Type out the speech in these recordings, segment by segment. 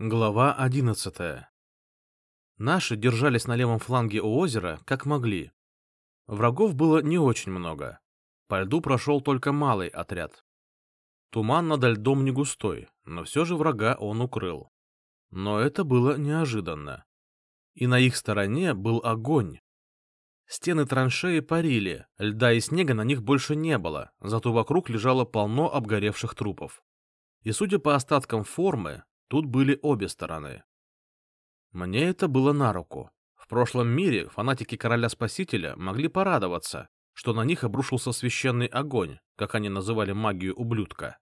Глава одиннадцатая. Наши держались на левом фланге у озера, как могли. Врагов было не очень много. По льду прошел только малый отряд. Туман над льдом не густой, но все же врага он укрыл. Но это было неожиданно. И на их стороне был огонь. Стены траншеи парили, льда и снега на них больше не было, зато вокруг лежало полно обгоревших трупов. И судя по остаткам формы, тут были обе стороны. Мне это было на руку. В прошлом мире фанатики короля-спасителя могли порадоваться, что на них обрушился священный огонь, как они называли магию ублюдка.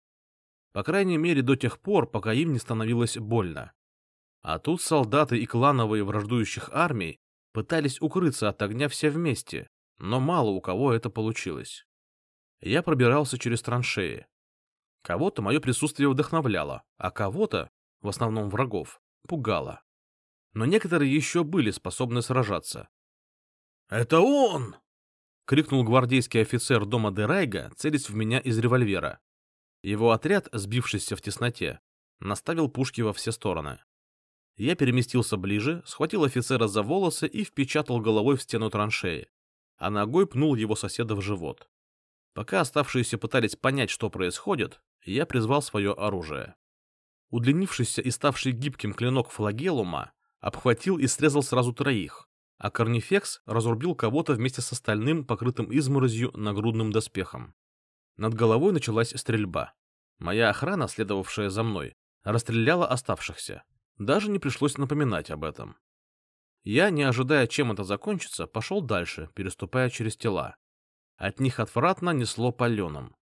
По крайней мере, до тех пор, пока им не становилось больно. А тут солдаты и клановые враждующих армий пытались укрыться от огня все вместе, но мало у кого это получилось. Я пробирался через траншеи. Кого-то мое присутствие вдохновляло, а кого-то, в основном врагов, пугало. Но некоторые еще были способны сражаться. «Это он!» — крикнул гвардейский офицер дома Дерайга, целясь в меня из револьвера. Его отряд, сбившийся в тесноте, наставил пушки во все стороны. Я переместился ближе, схватил офицера за волосы и впечатал головой в стену траншеи, а ногой пнул его соседа в живот. Пока оставшиеся пытались понять, что происходит, я призвал свое оружие. Удлинившийся и ставший гибким клинок флагелума обхватил и срезал сразу троих, а корнифекс разрубил кого-то вместе с остальным, покрытым изморозью, нагрудным доспехом. Над головой началась стрельба. Моя охрана, следовавшая за мной, расстреляла оставшихся. Даже не пришлось напоминать об этом. Я, не ожидая, чем это закончится, пошел дальше, переступая через тела. От них отвратно несло паленым.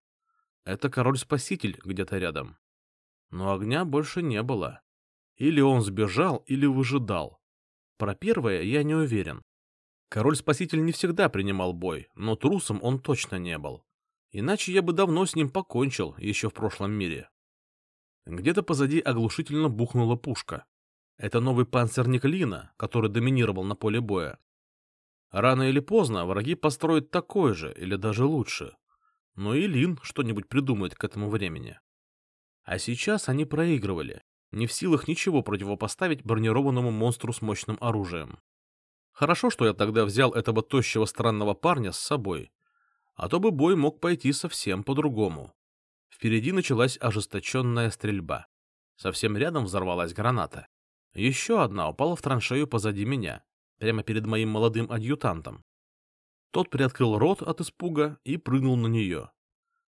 Это король-спаситель где-то рядом. Но огня больше не было. Или он сбежал, или выжидал. Про первое я не уверен. Король-спаситель не всегда принимал бой, но трусом он точно не был. Иначе я бы давно с ним покончил, еще в прошлом мире. Где-то позади оглушительно бухнула пушка. Это новый панцирник Лина, который доминировал на поле боя. Рано или поздно враги построят такой же, или даже лучше. Но и Лин что-нибудь придумает к этому времени. А сейчас они проигрывали, не в силах ничего противопоставить бронированному монстру с мощным оружием. Хорошо, что я тогда взял этого тощего странного парня с собой, а то бы бой мог пойти совсем по-другому. Впереди началась ожесточенная стрельба. Совсем рядом взорвалась граната. Еще одна упала в траншею позади меня, прямо перед моим молодым адъютантом. Тот приоткрыл рот от испуга и прыгнул на нее.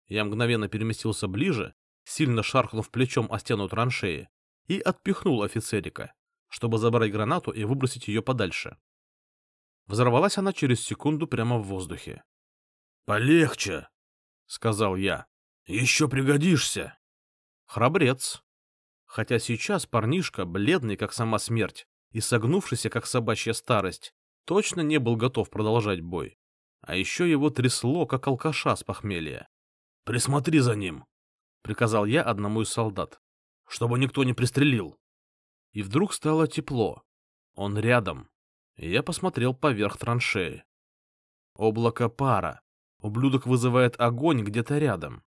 Я мгновенно переместился ближе, сильно шаркнув плечом о стену траншеи, и отпихнул офицерика, чтобы забрать гранату и выбросить ее подальше. Взорвалась она через секунду прямо в воздухе. «Полегче», — сказал я. «Еще пригодишься». Храбрец. Хотя сейчас парнишка, бледный, как сама смерть, и согнувшийся, как собачья старость, точно не был готов продолжать бой. А еще его трясло, как алкаша с похмелья. «Присмотри за ним», — приказал я одному из солдат, — «чтобы никто не пристрелил». И вдруг стало тепло. Он рядом. И я посмотрел поверх траншеи. Облако пара, Ублюдок вызывает огонь где-то рядом.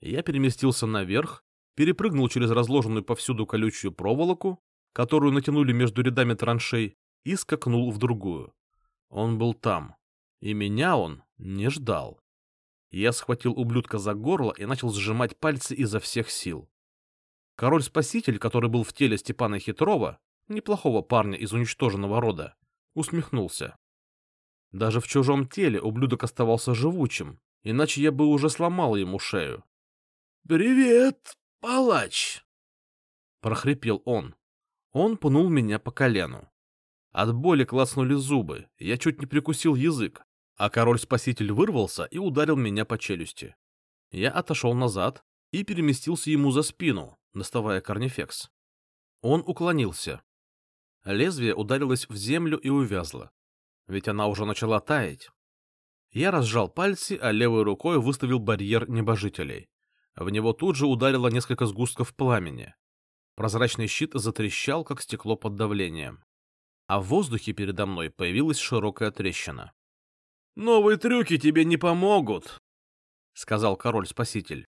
Я переместился наверх, перепрыгнул через разложенную повсюду колючую проволоку, которую натянули между рядами траншей, и скакнул в другую. Он был там, и меня он не ждал. Я схватил ублюдка за горло и начал сжимать пальцы изо всех сил. Король-спаситель, который был в теле Степана Хитрова, неплохого парня из уничтоженного рода, усмехнулся. Даже в чужом теле ублюдок оставался живучим, иначе я бы уже сломал ему шею. — Привет, палач! — прохрипел он. Он пнул меня по колену. От боли клацнули зубы, я чуть не прикусил язык, а король-спаситель вырвался и ударил меня по челюсти. Я отошел назад и переместился ему за спину, доставая корнифекс. Он уклонился. Лезвие ударилось в землю и увязло ведь она уже начала таять. Я разжал пальцы, а левой рукой выставил барьер небожителей. В него тут же ударило несколько сгустков пламени. Прозрачный щит затрещал, как стекло под давлением. А в воздухе передо мной появилась широкая трещина. «Новые трюки тебе не помогут», — сказал король-спаситель.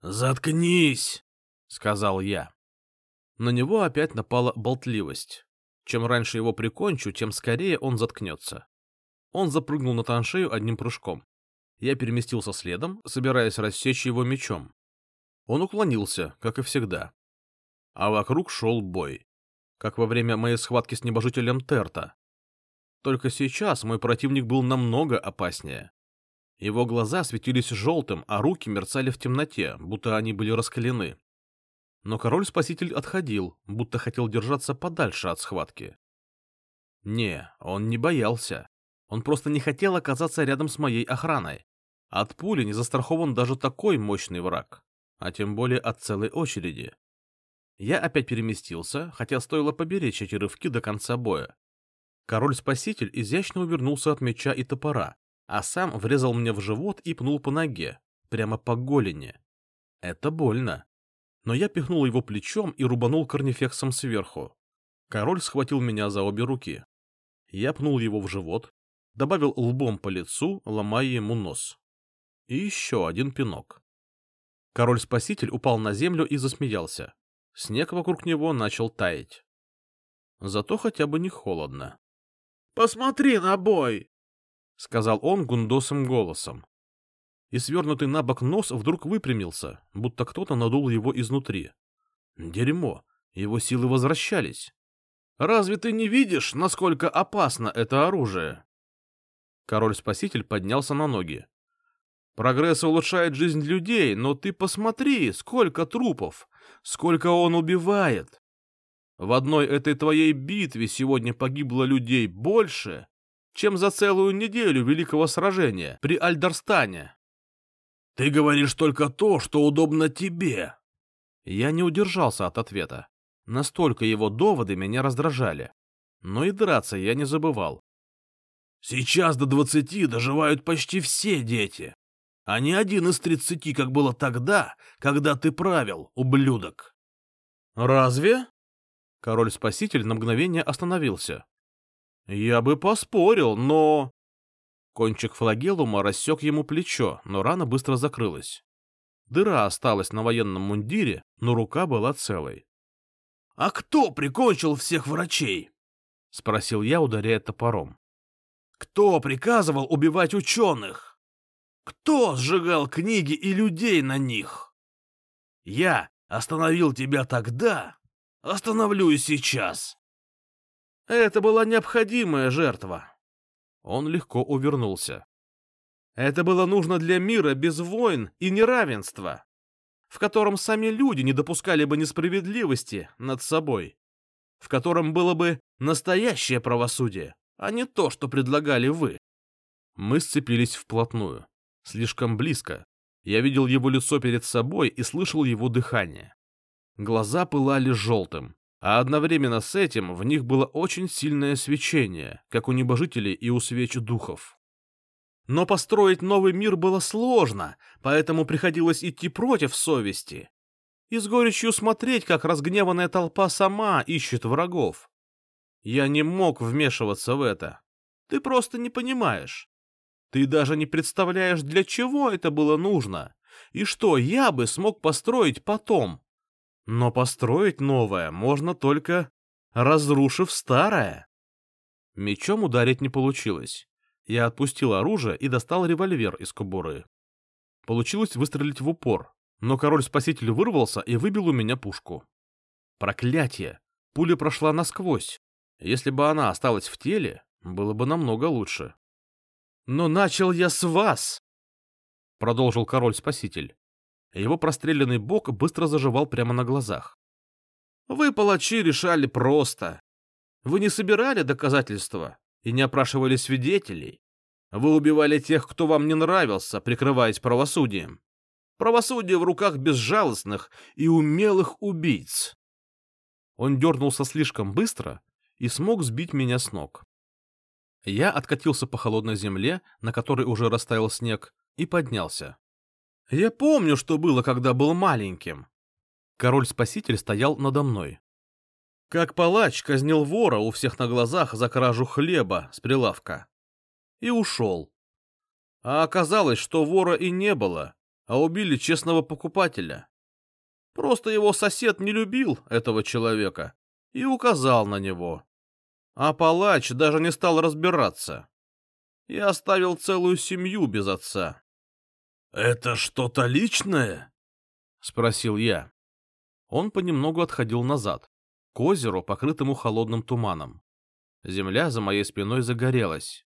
«Заткнись», — сказал я. На него опять напала болтливость. Чем раньше его прикончу, тем скорее он заткнется. Он запрыгнул на траншею одним прыжком. Я переместился следом, собираясь рассечь его мечом. Он уклонился, как и всегда. А вокруг шел бой, как во время моей схватки с небожителем Терта. Только сейчас мой противник был намного опаснее. Его глаза светились желтым, а руки мерцали в темноте, будто они были раскалены. Но король-спаситель отходил, будто хотел держаться подальше от схватки. Не, он не боялся. Он просто не хотел оказаться рядом с моей охраной. От пули не застрахован даже такой мощный враг, а тем более от целой очереди. Я опять переместился, хотя стоило поберечь эти рывки до конца боя. Король-спаситель изящно увернулся от меча и топора, а сам врезал мне в живот и пнул по ноге, прямо по голени. Это больно. Но я пихнул его плечом и рубанул корнифексом сверху. Король схватил меня за обе руки. Я пнул его в живот, добавил лбом по лицу, ломая ему нос. И еще один пинок. Король-спаситель упал на землю и засмеялся. Снег вокруг него начал таять. Зато хотя бы не холодно. — Посмотри на бой! — сказал он гундосым голосом. И свернутый на бок нос вдруг выпрямился, будто кто-то надул его изнутри. Дерьмо, его силы возвращались. Разве ты не видишь, насколько опасно это оружие? Король-спаситель поднялся на ноги. Прогресс улучшает жизнь людей, но ты посмотри, сколько трупов, сколько он убивает. В одной этой твоей битве сегодня погибло людей больше, чем за целую неделю великого сражения при Альдарстане. Ты говоришь только то, что удобно тебе. Я не удержался от ответа. Настолько его доводы меня раздражали. Но и драться я не забывал. Сейчас до двадцати доживают почти все дети, а не один из тридцати, как было тогда, когда ты правил, ублюдок. Разве? Король-спаситель на мгновение остановился. Я бы поспорил, но... Кончик флагелума рассек ему плечо, но рана быстро закрылась. Дыра осталась на военном мундире, но рука была целой. — А кто прикончил всех врачей? — спросил я, ударяя топором. — Кто приказывал убивать ученых? Кто сжигал книги и людей на них? Я остановил тебя тогда, остановлю и сейчас. Это была необходимая жертва. Он легко увернулся. Это было нужно для мира без войн и неравенства, в котором сами люди не допускали бы несправедливости над собой, в котором было бы настоящее правосудие, а не то, что предлагали вы. Мы сцепились вплотную, слишком близко. Я видел его лицо перед собой и слышал его дыхание. Глаза пылали желтым, а одновременно с этим в них было очень сильное свечение, как у небожителей и у свеч духов. Но построить новый мир было сложно, поэтому приходилось идти против совести. И с горечью смотреть, как разгневанная толпа сама ищет врагов. Я не мог вмешиваться в это. Ты просто не понимаешь. Ты даже не представляешь, для чего это было нужно, и что я бы смог построить потом. Но построить новое можно только разрушив старое. Мечом ударить не получилось. Я отпустил оружие и достал револьвер из кобуры. Получилось выстрелить в упор, но король-спаситель вырвался и выбил у меня пушку. Проклятие! Пуля прошла насквозь. Если бы она осталась в теле, было бы намного лучше. «Но начал я с вас!» — продолжил король-спаситель. Его простреленный бок быстро заживал прямо на глазах. «Вы, палачи, решали просто. Вы не собирали доказательства и не опрашивали свидетелей. Вы убивали тех, кто вам не нравился, прикрываясь правосудием. Правосудие в руках безжалостных и умелых убийц». Он дернулся слишком быстро и смог сбить меня с ног. Я откатился по холодной земле, на которой уже растаял снег, и поднялся. Я помню, что было, когда был маленьким. Король-спаситель стоял надо мной. Как палач казнил вора у всех на глазах за кражу хлеба с прилавка. И ушел. А оказалось, что вора и не было, а убили честного покупателя. Просто его сосед не любил этого человека и указал на него. А палач даже не стал разбираться. И оставил целую семью без отца. — Это что-то личное? — спросил я. Он понемногу отходил назад, к озеру, покрытому холодным туманом. Земля за моей спиной загорелась.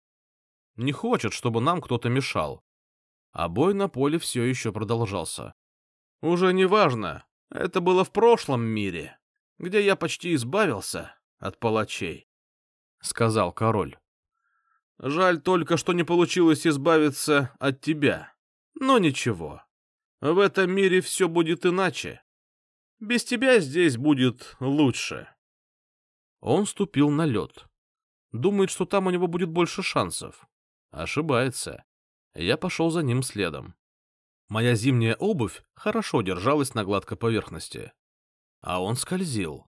Не хочет, чтобы нам кто-то мешал. А бой на поле все еще продолжался. Уже не важно, это было в прошлом мире, где я почти избавился от палачей, — сказал король. Жаль только, что не получилось избавиться от тебя. Но ничего. В этом мире все будет иначе. Без тебя здесь будет лучше. Он ступил на лед. Думает, что там у него будет больше шансов. Ошибается. Я пошел за ним следом. Моя зимняя обувь хорошо держалась на гладкой поверхности. А он скользил.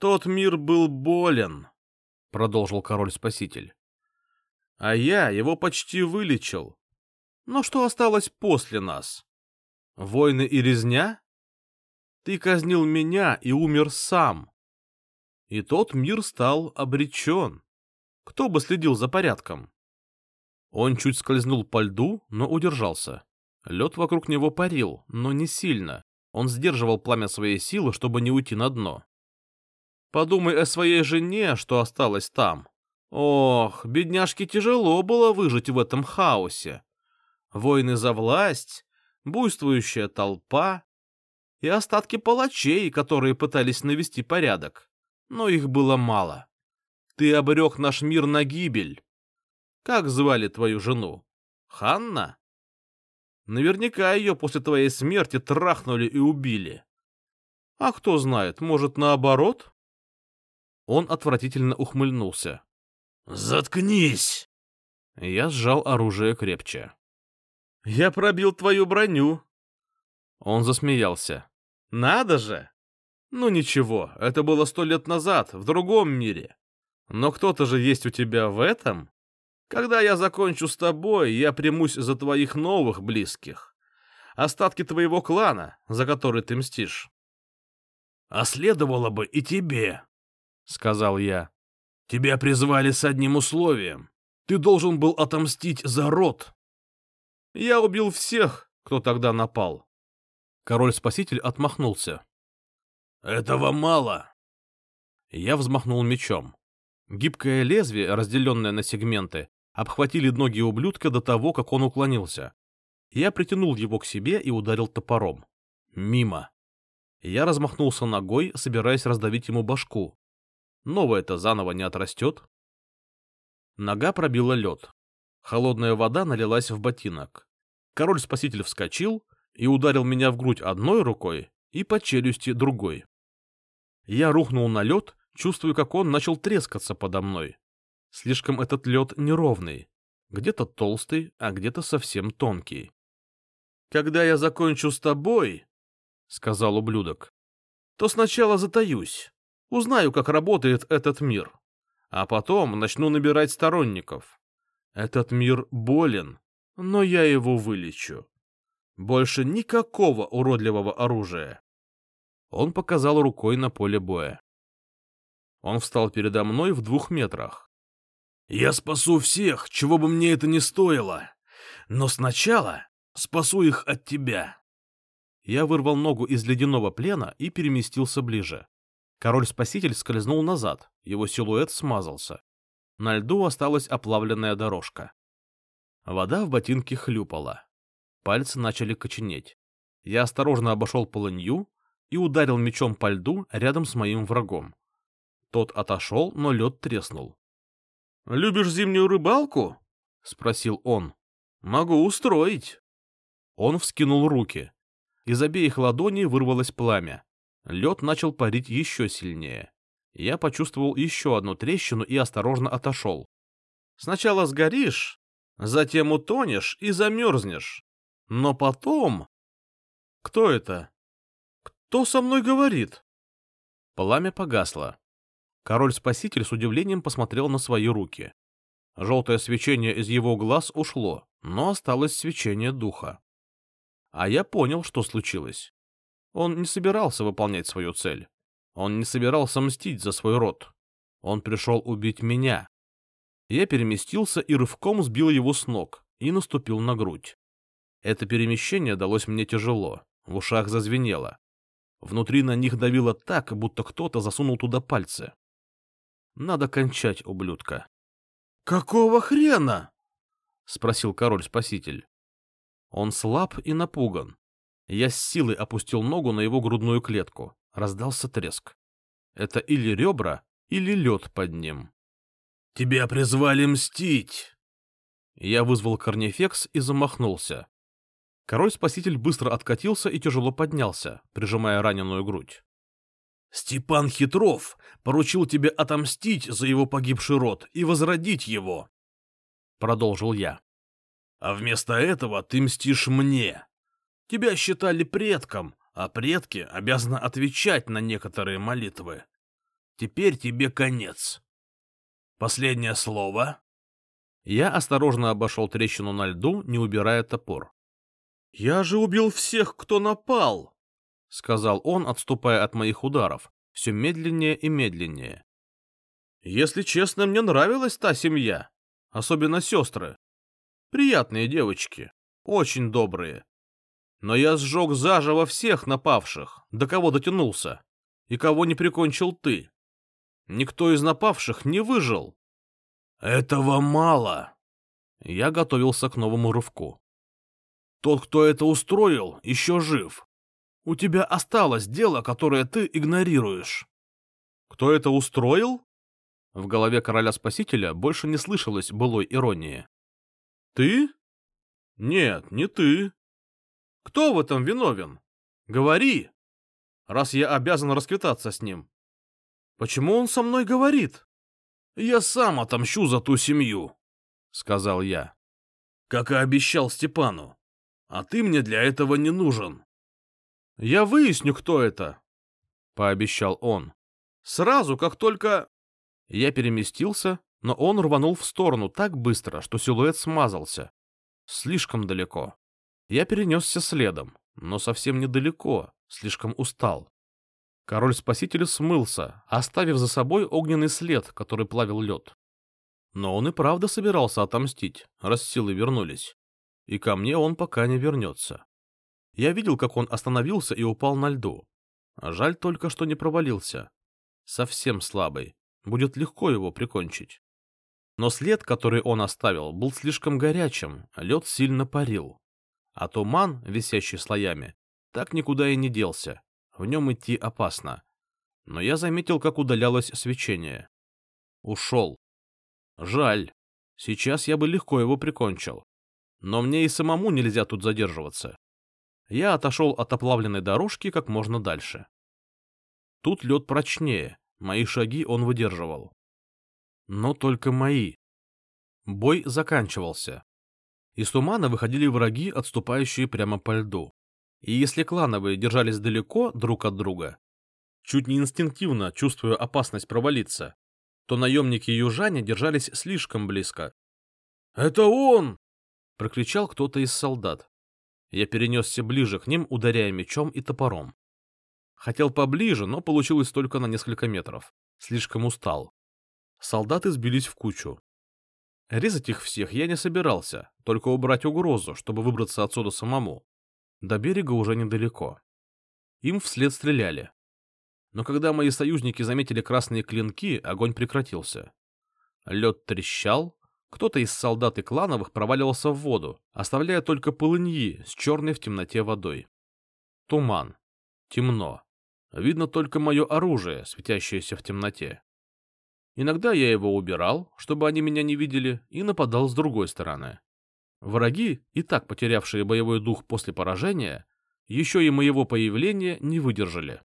«Тот мир был болен», — продолжил король-спаситель. «А я его почти вылечил. Но что осталось после нас? Войны и резня? Ты казнил меня и умер сам. И тот мир стал обречен. Кто бы следил за порядком?» Он чуть скользнул по льду, но удержался. Лед вокруг него парил, но не сильно. Он сдерживал пламя своей силы, чтобы не уйти на дно. Подумай о своей жене, что осталась там. Ох, бедняжке тяжело было выжить в этом хаосе. Войны за власть, буйствующая толпа и остатки палачей, которые пытались навести порядок. Но их было мало. Ты обрек наш мир на гибель. Как звали твою жену? Ханна? Наверняка ее после твоей смерти трахнули и убили. А кто знает, может, наоборот? Он отвратительно ухмыльнулся. «Заткнись!» Я сжал оружие крепче. «Я пробил твою броню!» Он засмеялся. «Надо же! Ну ничего, это было сто лет назад, в другом мире. Но кто-то же есть у тебя в этом?» Когда я закончу с тобой, я примусь за твоих новых близких. Остатки твоего клана, за который ты мстишь. — А следовало бы и тебе, — сказал я. — Тебя призвали с одним условием. Ты должен был отомстить за род. Я убил всех, кто тогда напал. Король-спаситель отмахнулся. — Этого мало. Я взмахнул мечом. Гибкое лезвие, разделенное на сегменты, обхватили ноги ублюдка до того, как он уклонился. Я притянул его к себе и ударил топором. Мимо. Я размахнулся ногой, собираясь раздавить ему башку. Новое-то заново не отрастет. Нога пробила лед. Холодная вода налилась в ботинок. Король-спаситель вскочил и ударил меня в грудь одной рукой и по челюсти другой. Я рухнул на лед, чувствуя, как он начал трескаться подо мной. Слишком этот лед неровный. Где-то толстый, а где-то совсем тонкий. «Когда я закончу с тобой, — сказал ублюдок, — то сначала затаюсь, узнаю, как работает этот мир, а потом начну набирать сторонников. Этот мир болен, но я его вылечу. Больше никакого уродливого оружия. Он показал рукой на поле боя. Он встал передо мной в двух метрах. Я спасу всех, чего бы мне это ни стоило. Но сначала спасу их от тебя. Я вырвал ногу из ледяного плена и переместился ближе. Король-спаситель скользнул назад, его силуэт смазался. На льду осталась оплавленная дорожка. Вода в ботинке хлюпала. Пальцы начали коченеть. Я осторожно обошел полынью и ударил мечом по льду рядом с моим врагом. Тот отошел, но лед треснул. «Любишь зимнюю рыбалку?» — спросил он. «Могу устроить». Он вскинул руки. Из обеих ладоней вырвалось пламя. Лед начал парить еще сильнее. Я почувствовал еще одну трещину и осторожно отошел. «Сначала сгоришь, затем утонешь и замерзнешь. Но потом...» «Кто это? Кто со мной говорит?» Пламя погасло. Король-спаситель с удивлением посмотрел на свои руки. Желтое свечение из его глаз ушло, но осталось свечение духа. А я понял, что случилось. Он не собирался выполнять свою цель. Он не собирался мстить за свой род. Он пришел убить меня. Я переместился и рывком сбил его с ног и наступил на грудь. Это перемещение далось мне тяжело, в ушах зазвенело. Внутри на них давило так, будто кто-то засунул туда пальцы. Надо кончать, ублюдка. — Какого хрена? — спросил король-спаситель. Он слаб и напуган. Я с силой опустил ногу на его грудную клетку. Раздался треск. Это или ребра, или лед под ним. — Тебя призвали мстить! Я вызвал корнефекс и замахнулся. Король-спаситель быстро откатился и тяжело поднялся, прижимая раненую грудь. Степан Хитров поручил тебе отомстить за его погибший род и возродить его, — продолжил я. А вместо этого ты мстишь мне. Тебя считали предком, а предки обязаны отвечать на некоторые молитвы. Теперь тебе конец. Последнее слово. Я осторожно обошел трещину на льду, не убирая топор. — Я же убил всех, кто напал! — сказал он, отступая от моих ударов, все медленнее и медленнее. «Если честно, мне нравилась та семья, особенно сестры. Приятные девочки, очень добрые. Но я сжег заживо всех напавших, до кого дотянулся, и кого не прикончил ты. Никто из напавших не выжил». «Этого мало!» Я готовился к новому рывку. «Тот, кто это устроил, еще жив. У тебя осталось дело, которое ты игнорируешь. Кто это устроил? В голове короля-спасителя больше не слышалось былой иронии. Ты? Нет, не ты. Кто в этом виновен? Говори, раз я обязан расквитаться с ним. Почему он со мной говорит? Я сам отомщу за ту семью, — сказал я. Как и обещал Степану. А ты мне для этого не нужен. Я выясню, кто это, — пообещал он. Сразу, как только... Я переместился, но он рванул в сторону так быстро, что силуэт смазался. Слишком далеко. Я перенесся следом, но совсем недалеко, слишком устал. Король-спаситель смылся, оставив за собой огненный след, который плавил лед. Но он и правда собирался отомстить, раз силы вернулись. И ко мне он пока не вернется. Я видел, как он остановился и упал на льду. Жаль только, что не провалился. Совсем слабый. Будет легко его прикончить. Но след, который он оставил, был слишком горячим, лед сильно парил. А туман, висящий слоями, так никуда и не делся. В нем идти опасно. Но я заметил, как удалялось свечение. Ушел. Жаль. Сейчас я бы легко его прикончил. Но мне и самому нельзя тут задерживаться я отошел от оплавленной дорожки как можно дальше. Тут лед прочнее, мои шаги он выдерживал. Но только мои. Бой заканчивался. Из тумана выходили враги, отступающие прямо по льду. И если клановые держались далеко друг от друга, чуть не инстинктивно чувствуя опасность провалиться, то наемники-южане держались слишком близко. «Это он!» — прокричал кто-то из солдат. Я перенесся ближе к ним, ударяя мечом и топором. Хотел поближе, но получилось только на несколько метров. Слишком устал. Солдаты сбились в кучу. Резать их всех я не собирался, только убрать угрозу, чтобы выбраться отсюда самому. До берега уже недалеко. Им вслед стреляли. Но когда мои союзники заметили красные клинки, огонь прекратился. Лед трещал, кто-то из солдат и клановых проваливался в воду, оставляя только полыньи с черной в темноте водой. Туман. Темно. Видно только мое оружие, светящееся в темноте. Иногда я его убирал, чтобы они меня не видели, и нападал с другой стороны. Враги, и так потерявшие боевой дух после поражения, еще и моего появления не выдержали.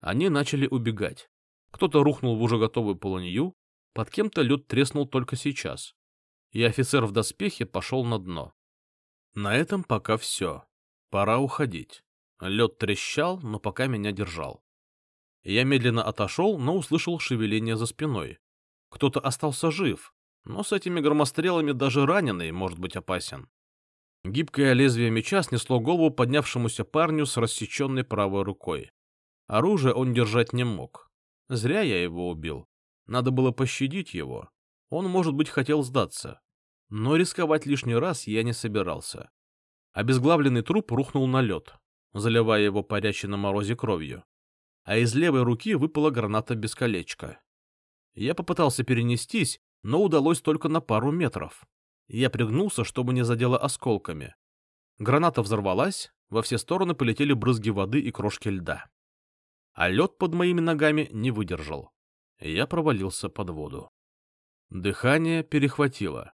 Они начали убегать. Кто-то рухнул в уже готовую полынью, под кем-то лед треснул только сейчас, и офицер в доспехе пошел на дно. На этом пока все. Пора уходить. Лед трещал, но пока меня держал. Я медленно отошел, но услышал шевеление за спиной. Кто-то остался жив, но с этими громострелами даже раненый может быть опасен. Гибкое лезвие меча снесло голову поднявшемуся парню с рассеченной правой рукой. Оружие он держать не мог. Зря я его убил. Надо было пощадить его. Он, может быть, хотел сдаться. Но рисковать лишний раз я не собирался. Обезглавленный труп рухнул на лед, заливая его парящей на морозе кровью. А из левой руки выпала граната без колечка. Я попытался перенестись, но удалось только на пару метров. Я пригнулся, чтобы не задело осколками. Граната взорвалась, во все стороны полетели брызги воды и крошки льда. А лед под моими ногами не выдержал. Я провалился под воду. Дыхание перехватило.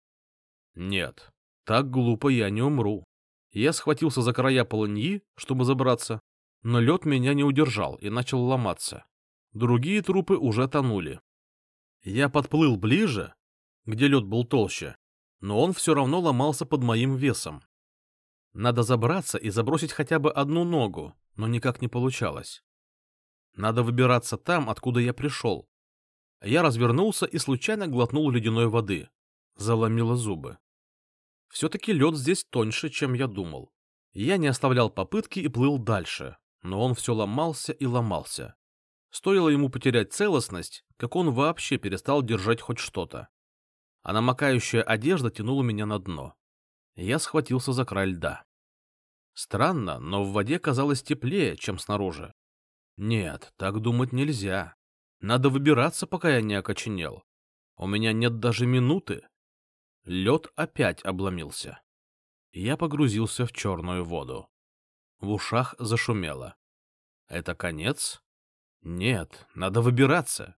Нет, так глупо я не умру. Я схватился за края полыньи, чтобы забраться, но лед меня не удержал и начал ломаться. Другие трупы уже тонули. Я подплыл ближе, где лед был толще, но он все равно ломался под моим весом. Надо забраться и забросить хотя бы одну ногу, но никак не получалось. Надо выбираться там, откуда я пришел. Я развернулся и случайно глотнул ледяной воды. Заломило зубы. Все-таки лед здесь тоньше, чем я думал. Я не оставлял попытки и плыл дальше, но он все ломался и ломался. Стоило ему потерять целостность, как он вообще перестал держать хоть что-то. А намокающая одежда тянула меня на дно. Я схватился за край льда. Странно, но в воде казалось теплее, чем снаружи. Нет, так думать нельзя. Надо выбираться, пока я не окоченел. У меня нет даже минуты. Лед опять обломился. Я погрузился в черную воду. В ушах зашумело. Это конец? Нет, надо выбираться.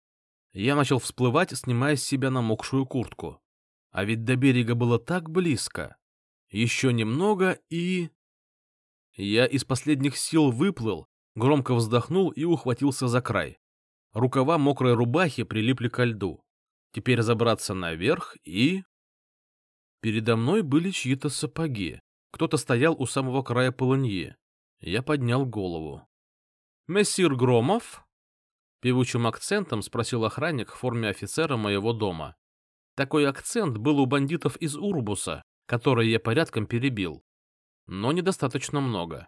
Я начал всплывать, снимая с себя намокшую куртку. А ведь до берега было так близко. Еще немного и... Я из последних сил выплыл, громко вздохнул и ухватился за край. Рукава мокрой рубахи прилипли ко льду. Теперь забраться наверх и... Передо мной были чьи-то сапоги. Кто-то стоял у самого края полыньи. Я поднял голову. «Мессир Громов?» Певучим акцентом спросил охранник в форме офицера моего дома. Такой акцент был у бандитов из Урбуса, которые я порядком перебил. Но недостаточно много.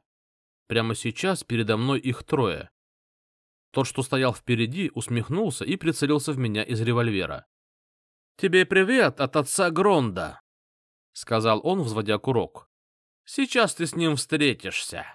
Прямо сейчас передо мной их трое. Тот, что стоял впереди, усмехнулся и прицелился в меня из револьвера. «Тебе привет от отца Гронда!» — сказал он, взводя курок. «Сейчас ты с ним встретишься».